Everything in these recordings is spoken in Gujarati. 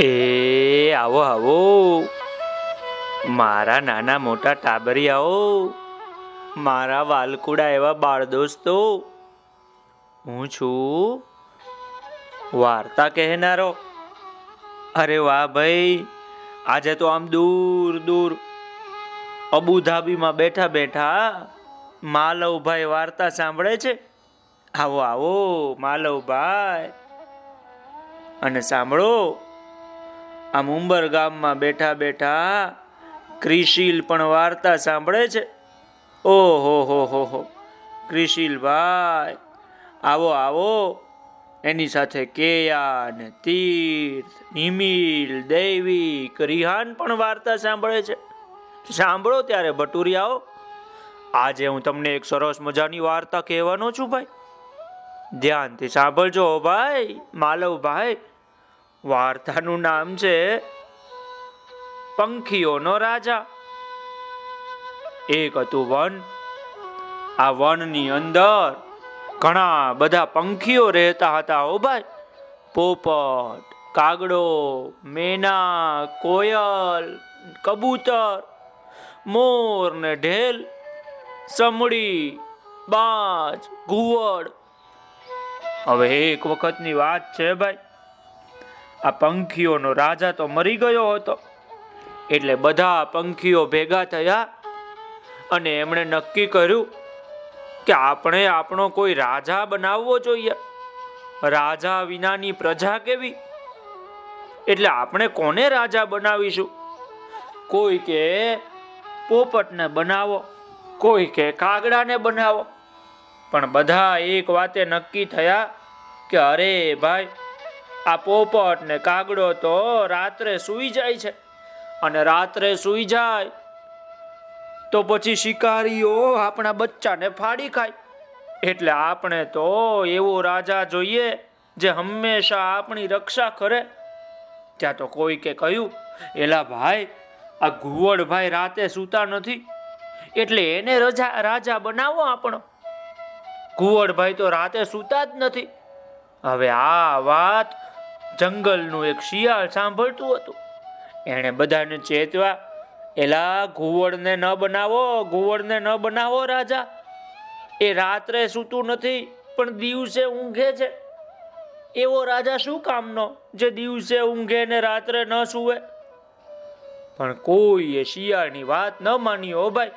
એ, આવો આવો. મારા નાના મોટા ટાબરિયાઓ, મારા વાલકુડા એવા બાળ દોસ્તો હું છું વાર્તા કહેનારો. અરે વાહ ભાઈ, આજે તો આમ દૂર દૂર અબુધાબીમાં બેઠા બેઠા માલવભાઈ વાર્તા સાંભળે છે. આવો આવો, માલવભાઈ. અને સાંભળો આ મુંબર ગામમાં બેઠા બેઠા ક્રિશિલ પણ વાર્તા સાંભળે છે. ઓહો, હો હો હો. ક્રિશિલભાઈ આવો આવો. એની સાથે કેયા ને તીર્થ, હિમિલ, દૈવિક, રિહાન પણ વાર્તા સાંભળે છે. સાંભળો ત્યારે, ભટુરિયાઓ. આજે હું તમને એક સરસ મજાની વાર્તા કહેવાનો છું ભાઈ. ધ્યાનથી સાંભળજો ભાઈ, માલવભાઈ. વાર્તાનું નામ છે પંખીઓનો રાજા. એક હતું વન. આ વનની અંદર ઘણા બધા પંખીઓ રહેતા હતા. ઓ ભાઈ, પોપટ, કાગડો, મેના, કોયલ, કબૂતર, મોર ને ઢેલ, સમડી, બાજ, ઘુવડ. હવે એક વખતની વાત છે ભાઈ. આ પંખીઓનો રાજા તો મરી ગયો હતો. એટલે બધા પંખીઓ ભેગા થયા અને એમણે નક્કી કર્યું કે આપણે આપણો કોઈ રાજા બનાવવો જોઈએ. રાજા વિનાની પ્રજા કેવી? એટલે આપણે કોને રાજા બનાવીશું? કોઈ કે પોપટને બનાવો, કોઈ કે કાગડાને બનાવો. પણ બધા એક વાતે નક્કી થયા કે અરે ભાઈ આ પોપટ ને કાગડો તો રાત્રે સૂઈ જાય છે. અને રાત્રે સૂઈ જાય તો પછી શિકારીઓ આપણા બચ્ચાને ફાડી ખાય. એટલે આપણે તો એવો રાજા જોઈએ જે હંમેશા આપણી રક્ષા કરે. ત્યાં તો કોઈ કે કહ્યું, એલા ભાઈ, આ ઘુવડભાઈ રાતે સૂતા નથી. એટલે એને રજા, રાજા બનાવો આપણો. ઘુવડભાઈ તો રાતે સૂતા જ નથી. હવે આ વાત જંગલનું એક શિયાળ સાંભળતું હતું. એણે બધાને ચેતવા, એલા, ઘુવડને ન બનાવો, ઘુવડને ન બનાવો રાજા. એ રાત્રે સૂતું નથી, પણ દિવસે ઊંઘે છે. એવો રાજા શું કામનો જે દિવસે ઊંઘે ને રાત્રે ન સૂવે? પણ કોઈએ શિયાળની વાત ન માની હો ભાઈ.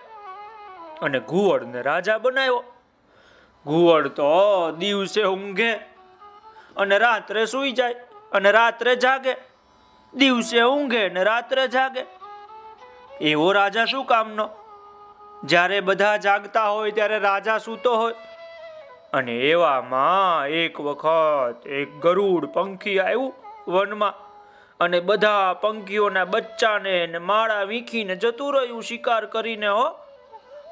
અને ઘુવડને રાજા બનાવ્યો. ઘુવડ તો દિવસે ઊંઘે અને રાત્રે સૂઈ જાય. અને રાત્રે જાગે, દિવસે ઊંઘે ને રાત્રે જાગે. એવો રાજા શું કામનો? જ્યારે બધા જાગતા હોય ત્યારે રાજા સૂતો હોય. અને એવામાં એક વખત એક ગરુડ પંખી આવ્યું વનમાં અને બધા પંખીઓના બચ્ચાને માળા વીખીને જતું રહ્યું શિકાર કરીને હો.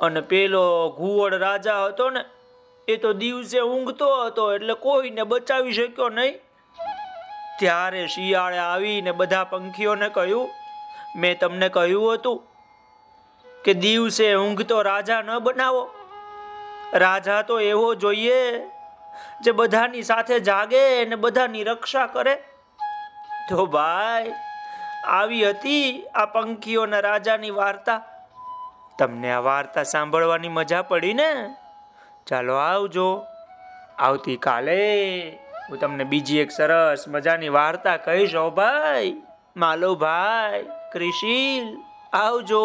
અને પેલો ઘુવડ રાજા હતો ને, એ તો દિવસે ઊંઘતો હતો એટલે કોઈને બચાવી શક્યો નહીં. ત્યારે શિયાળે આવીને બધા પંખીઓને કહ્યું, મેં તમને કહ્યું હતું કે દિવસે ઊંઘતો રાજા ન બનાવો. રાજા તો એવો જોઈએ જે બધાની સાથે જાગે અને બધાની રક્ષા કરે. તો ભાઈ, આવી હતી આ પંખીઓના રાજાની વાર્તા. તમને આ વાર્તા સાંભળવાની મજા પડી ને? ચાલો આવજો. આવતીકાલે હું તમને બીજી એક સરસ મજાની વાર્તા કહીશ. ભાઈ માલો ભાઈ ક્રિશિલ આવજો.